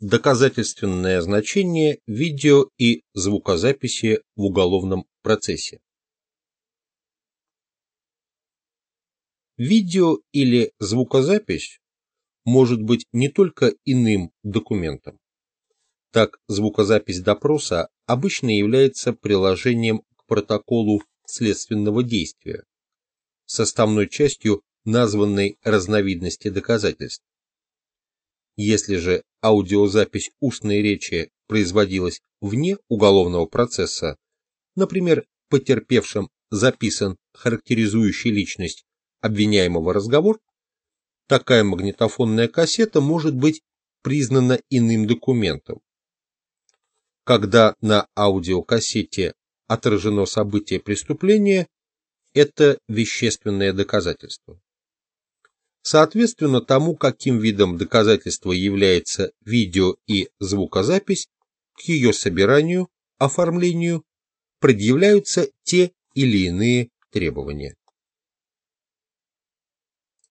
Доказательственное значение видео и звукозаписи в уголовном процессе. Видео или звукозапись может быть не только иным документом. Так, звукозапись допроса обычно является приложением к протоколу следственного действия, составной частью названной разновидности доказательств. Если же аудиозапись устной речи производилась вне уголовного процесса, например, потерпевшим записан характеризующий личность обвиняемого разговор, такая магнитофонная кассета может быть признана иным документом. Когда на аудиокассете отражено событие преступления, это вещественное доказательство. Соответственно тому, каким видом доказательства является видео и звукозапись, к ее собиранию, оформлению предъявляются те или иные требования.